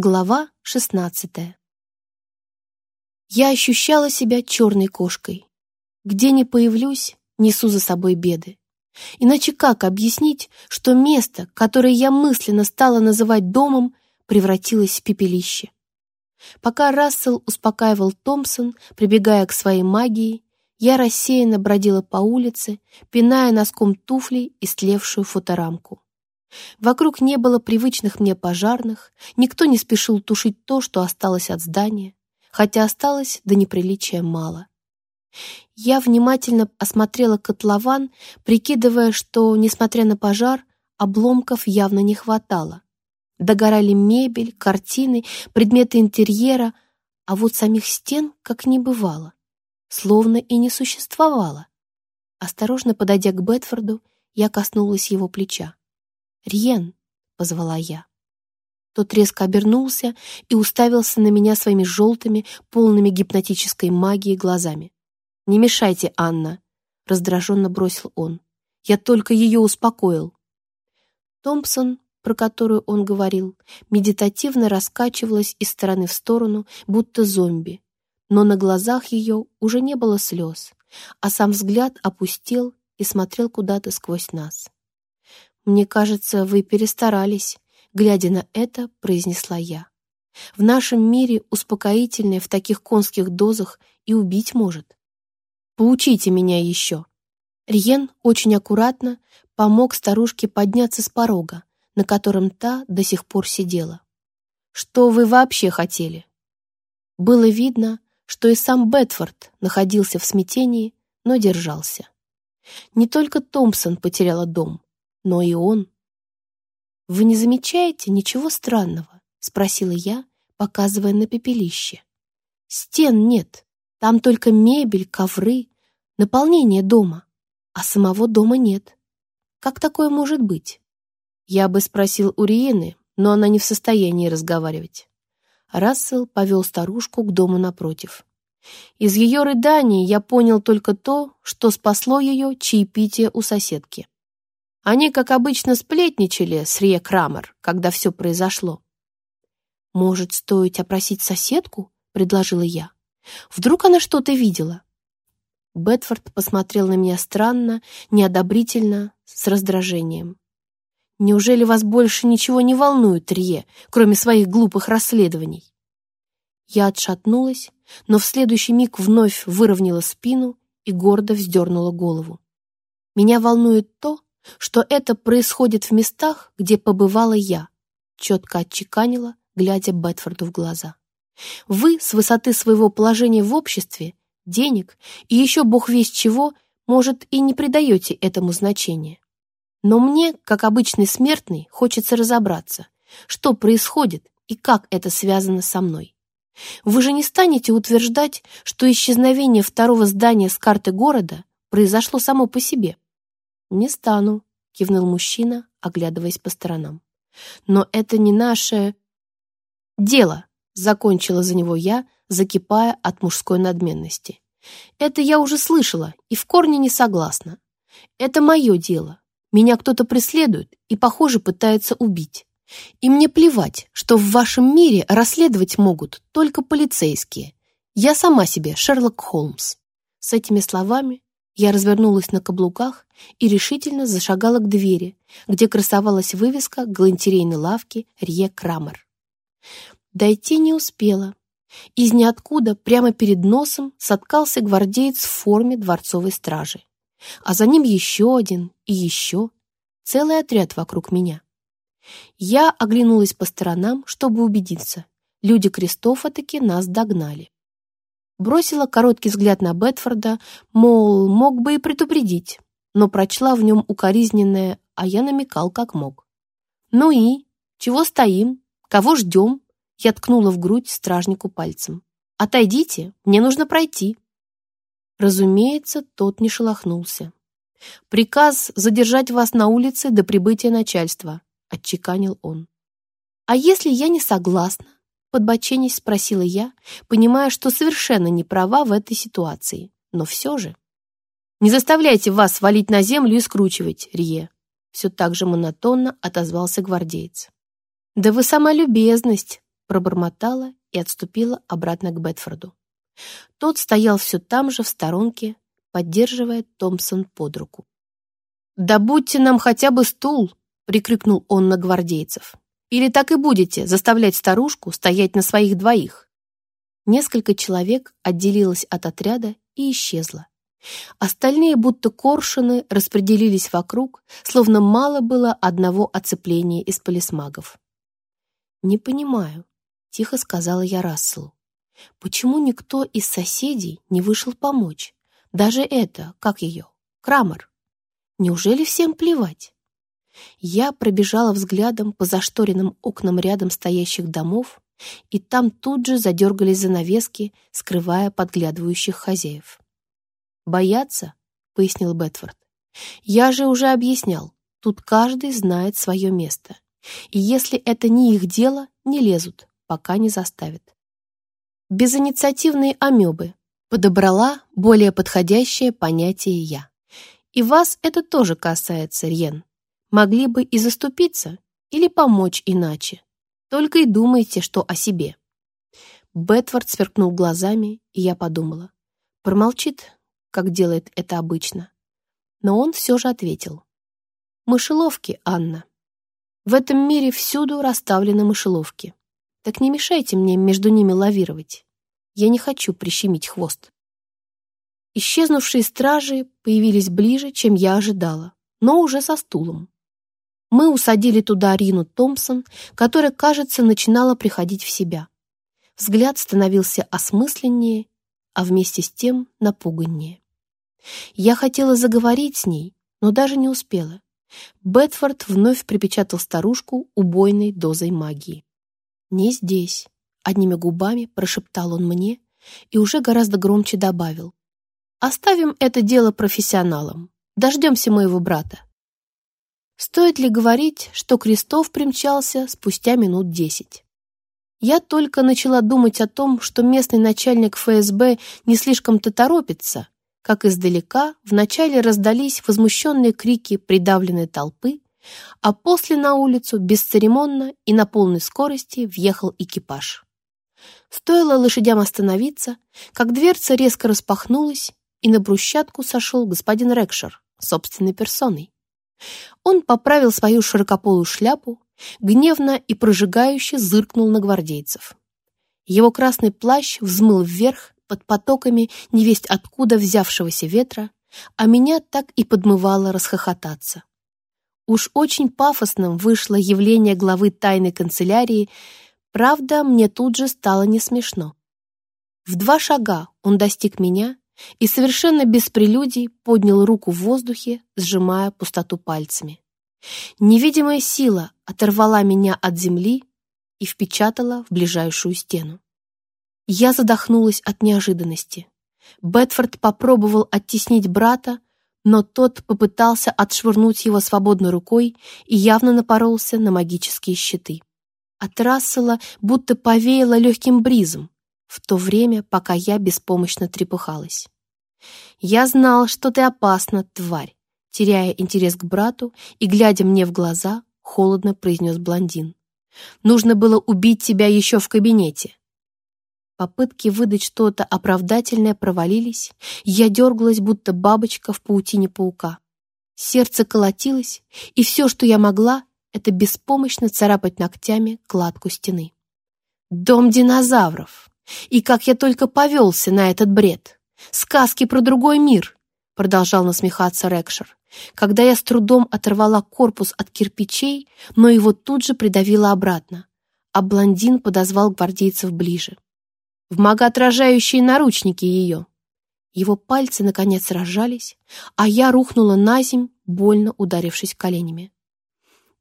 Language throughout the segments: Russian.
Глава 16 Я ощущала себя черной кошкой. Где ни появлюсь, несу за собой беды. Иначе как объяснить, что место, которое я мысленно стала называть домом, превратилось в пепелище? Пока Рассел успокаивал Томпсон, прибегая к своей магии, я рассеянно бродила по улице, пиная носком туфли истлевшую фоторамку. Вокруг не было привычных мне пожарных, никто не спешил тушить то, что осталось от здания, хотя осталось до неприличия мало. Я внимательно осмотрела котлован, прикидывая, что, несмотря на пожар, обломков явно не хватало. Догорали мебель, картины, предметы интерьера, а вот самих стен как не бывало, словно и не существовало. Осторожно подойдя к Бетфорду, я коснулась его плеча. «Риен!» — позвала я. Тот резко обернулся и уставился на меня своими желтыми, полными гипнотической магии глазами. «Не мешайте, Анна!» — раздраженно бросил он. «Я только ее успокоил». Томпсон, про которую он говорил, медитативно раскачивалась из стороны в сторону, будто зомби, но на глазах ее уже не было слез, а сам взгляд опустел и смотрел куда-то сквозь нас. «Мне кажется, вы перестарались», — глядя на это, произнесла я. «В нашем мире успокоительное в таких конских дозах и убить может. Поучите меня еще». Риен очень аккуратно помог старушке подняться с порога, на котором та до сих пор сидела. «Что вы вообще хотели?» Было видно, что и сам Бетфорд находился в смятении, но держался. Не только Томпсон потеряла дом, но и он. «Вы не замечаете ничего странного?» — спросила я, показывая на пепелище. «Стен нет, там только мебель, ковры, наполнение дома, а самого дома нет. Как такое может быть?» Я бы спросил у Риены, но она не в состоянии разговаривать. Рассел повел старушку к дому напротив. Из ее рыданий я понял только то, что спасло ее чаепитие у соседки. Они, как обычно, сплетничали с Рие Крамер, когда все произошло. «Может, стоит опросить соседку?» — предложила я. «Вдруг она что-то видела?» Бетфорд посмотрел на меня странно, неодобрительно, с раздражением. «Неужели вас больше ничего не волнует, Рие, кроме своих глупых расследований?» Я отшатнулась, но в следующий миг вновь выровняла спину и гордо вздернула голову. «Меня волнует то, что это происходит в местах, где побывала я, четко отчеканила, глядя Бетфорду в глаза. Вы с высоты своего положения в обществе, денег и еще бог весть чего, может, и не придаете этому значения. Но мне, как обычный смертный, хочется разобраться, что происходит и как это связано со мной. Вы же не станете утверждать, что исчезновение второго здания с карты города произошло само по себе. «Не стану», — кивнул мужчина, оглядываясь по сторонам. «Но это не наше...» «Дело», — закончила за него я, закипая от мужской надменности. «Это я уже слышала и в корне не согласна. Это мое дело. Меня кто-то преследует и, похоже, пытается убить. И мне плевать, что в вашем мире расследовать могут только полицейские. Я сама себе Шерлок Холмс». С этими словами я развернулась на каблуках и решительно зашагала к двери, где красовалась вывеска галантерейной лавки Рье Крамер. Дойти не успела. Из ниоткуда прямо перед носом соткался гвардеец в форме дворцовой стражи. А за ним еще один и еще. Целый отряд вокруг меня. Я оглянулась по сторонам, чтобы убедиться. Люди Кристофа таки нас догнали. Бросила короткий взгляд на Бетфорда, мол, мог бы и предупредить, но прочла в нем укоризненное, а я намекал как мог. «Ну и? Чего стоим? Кого ждем?» Я ткнула в грудь стражнику пальцем. «Отойдите, мне нужно пройти». Разумеется, тот не шелохнулся. «Приказ задержать вас на улице до прибытия начальства», — отчеканил он. «А если я не согласна?» Подбоченись спросила я, понимая, что совершенно не права в этой ситуации. Но все же. «Не заставляйте вас валить на землю и скручивать, Рие!» Все так же монотонно отозвался гвардеец. «Да вы сама любезность!» пробормотала и отступила обратно к Бетфорду. Тот стоял все там же в сторонке, поддерживая Томпсон под руку. «Да будьте нам хотя бы стул!» — прикрикнул он на гвардейцев. «Или так и будете заставлять старушку стоять на своих двоих?» Несколько человек отделилось от отряда и исчезло. Остальные, будто коршуны, распределились вокруг, словно мало было одного оцепления из полисмагов. «Не понимаю», — тихо сказала я Расселу. «Почему никто из соседей не вышел помочь? Даже это, как ее, Крамер? Неужели всем плевать?» Я пробежала взглядом по зашторенным окнам рядом стоящих домов, и там тут же задергались занавески, скрывая подглядывающих хозяев. «Боятся?» — пояснил Бетфорд. «Я же уже объяснял, тут каждый знает свое место. И если это не их дело, не лезут, пока не заставят». Безинициативные амебы подобрала более подходящее понятие я. И вас это тоже касается, Рьен. Могли бы и заступиться, или помочь иначе. Только и думайте, что о себе. Бетфорд сверкнул глазами, и я подумала. Промолчит, как делает это обычно. Но он все же ответил. «Мышеловки, Анна. В этом мире всюду расставлены мышеловки. Так не мешайте мне между ними лавировать. Я не хочу прищемить хвост». Исчезнувшие стражи появились ближе, чем я ожидала, но уже со стулом. Мы усадили туда Рину Томпсон, которая, кажется, начинала приходить в себя. Взгляд становился осмысленнее а вместе с тем напуганнее. Я хотела заговорить с ней, но даже не успела. Бетфорд вновь припечатал старушку убойной дозой магии. «Не здесь», — одними губами прошептал он мне и уже гораздо громче добавил. «Оставим это дело профессионалам. Дождемся моего брата». Стоит ли говорить, что Крестов примчался спустя минут десять? Я только начала думать о том, что местный начальник ФСБ не слишком-то торопится, как издалека вначале раздались возмущенные крики придавленной толпы, а после на улицу бесцеремонно и на полной скорости въехал экипаж. Стоило лошадям остановиться, как дверца резко распахнулась, и на брусчатку сошел господин Рекшер собственной персоной. Он поправил свою широкополую шляпу, гневно и прожигающе зыркнул на гвардейцев. Его красный плащ взмыл вверх под потоками невесть откуда взявшегося ветра, а меня так и подмывало расхохотаться. Уж очень пафосным вышло явление главы тайной канцелярии, правда, мне тут же стало не смешно. В два шага он достиг меня и совершенно без прелюдий поднял руку в воздухе, сжимая пустоту пальцами. Невидимая сила оторвала меня от земли и впечатала в ближайшую стену. Я задохнулась от неожиданности. Бетфорд попробовал оттеснить брата, но тот попытался отшвырнуть его свободной рукой и явно напоролся на магические щиты. От Рассела будто повеяло легким бризом, в то время, пока я беспомощно трепыхалась. «Я знал, что ты опасна, тварь теряя интерес к брату и, глядя мне в глаза, холодно произнес блондин. «Нужно было убить тебя еще в кабинете». Попытки выдать что-то оправдательное провалились, я дергалась, будто бабочка в паутине паука. Сердце колотилось, и все, что я могла, это беспомощно царапать ногтями кладку стены. «Дом динозавров! И как я только повелся на этот бред! Сказки про другой мир!» продолжал насмехаться Рекшер когда я с трудом оторвала корпус от кирпичей, но его тут же придавило обратно, а блондин подозвал гвардейцев ближе. В магоотражающие наручники ее. Его пальцы, наконец, разжались, а я рухнула на земь, больно ударившись коленями.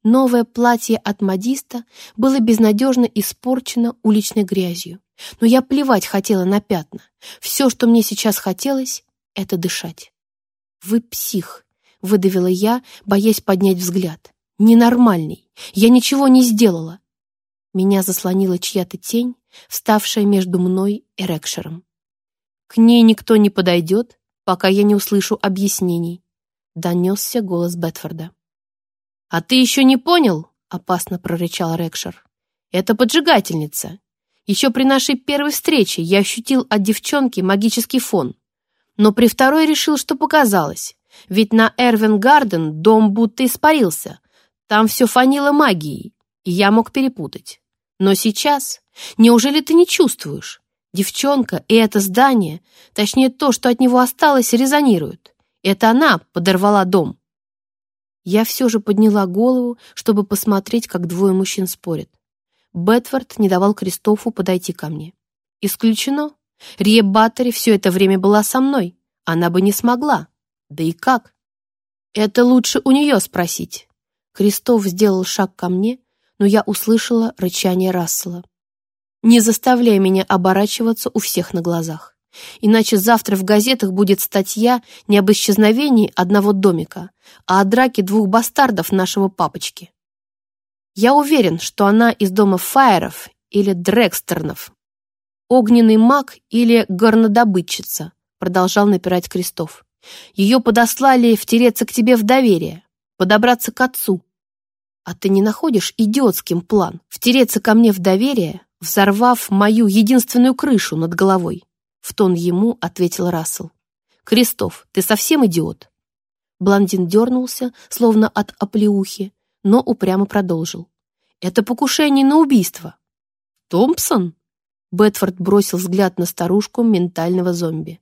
Новое платье от модиста было безнадежно испорчено уличной грязью, но я плевать хотела на пятна. Все, что мне сейчас хотелось, — это дышать. «Вы псих», — выдавила я, боясь поднять взгляд. «Ненормальный! Я ничего не сделала!» Меня заслонила чья-то тень, вставшая между мной и Рекшером. «К ней никто не подойдет, пока я не услышу объяснений», — донесся голос Бетфорда. «А ты еще не понял?» — опасно прорычал Рекшер. Это поджигательница. Еще при нашей первой встрече я ощутил от девчонки магический фон. Но при второй решил, что показалось. Ведь на Эрвин Гарден дом будто испарился. Там все фанило магией, и я мог перепутать. Но сейчас, неужели ты не чувствуешь? Девчонка и это здание, точнее то, что от него осталось, резонируют. Это она подорвала дом. Я все же подняла голову, чтобы посмотреть, как двое мужчин спорят. Бетфорд не давал Кристофу подойти ко мне. Исключено. Рия Баттери все это время была со мной. Она бы не смогла. Да и как? Это лучше у нее спросить. Кристоф сделал шаг ко мне, но я услышала рычание Рассела. Не заставляй меня оборачиваться у всех на глазах. Иначе завтра в газетах будет статья не об исчезновении одного домика, а о драке двух бастардов нашего папочки. Я уверен, что она из дома Файеров или Дрекстернов. Огненный маг или горнодобытчица, продолжал напирать Крестов. Ее подослали втереться к тебе в доверие, подобраться к отцу. А ты не находишь идиотским план втереться ко мне в доверие, взорвав мою единственную крышу над головой? В тон ему ответил Рассел. Крестов, ты совсем идиот? Блондин дернулся, словно от оплеухи, но упрямо продолжил. «Это покушение на убийство». «Томпсон?» Бетфорд бросил взгляд на старушку ментального зомби.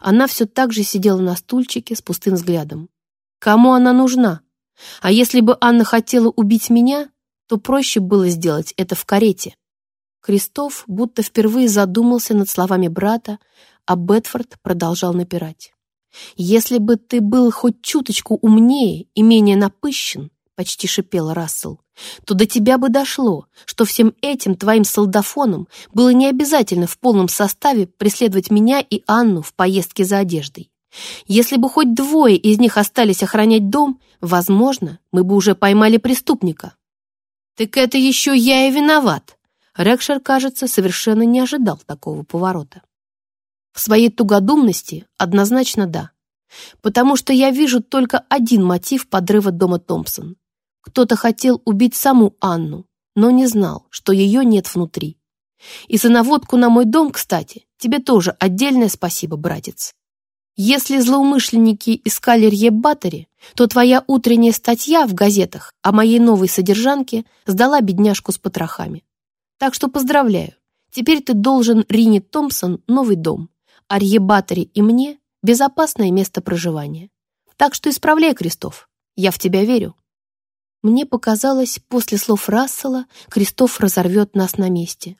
Она все так же сидела на стульчике с пустым взглядом. «Кому она нужна? А если бы Анна хотела убить меня, то проще было сделать это в карете». Кристоф будто впервые задумался над словами брата, а Бетфорд продолжал напирать. «Если бы ты был хоть чуточку умнее и менее напыщен, почти шипел Рассел, то до тебя бы дошло, что всем этим твоим солдафонам было не обязательно в полном составе преследовать меня и Анну в поездке за одеждой. Если бы хоть двое из них остались охранять дом, возможно, мы бы уже поймали преступника. Так это еще я и виноват. Рекшер, кажется, совершенно не ожидал такого поворота. В своей тугодумности однозначно да. Потому что я вижу только один мотив подрыва дома Томпсон кто-то хотел убить саму Анну, но не знал, что ее нет внутри. И за наводку на мой дом, кстати, тебе тоже отдельное спасибо, братец. Если злоумышленники искали Рье Баттери, то твоя утренняя статья в газетах о моей новой содержанке сдала бедняжку с потрохами. Так что поздравляю, теперь ты должен Рине Томпсон новый дом, а Рье Баттери и мне безопасное место проживания. Так что исправляй, Крестов, я в тебя верю. Мне показалось, после слов Рассела Кристоф разорвет нас на месте.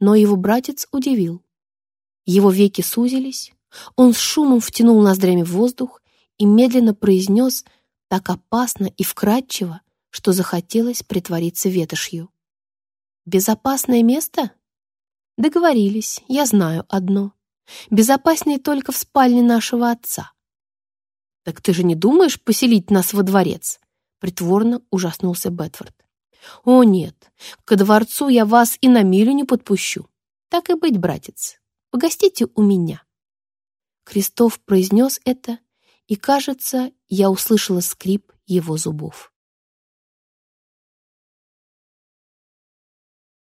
Но его братец удивил. Его веки сузились, он с шумом втянул ноздрями в воздух и медленно произнес так опасно и вкрадчиво, что захотелось притвориться ветошью. «Безопасное место?» «Договорились, я знаю одно. Безопаснее только в спальне нашего отца». «Так ты же не думаешь поселить нас во дворец?» Притворно ужаснулся Бетфорд. «О, нет, к дворцу я вас и на милю не подпущу. Так и быть, братец, погостите у меня». Крестов произнес это, и, кажется, я услышала скрип его зубов.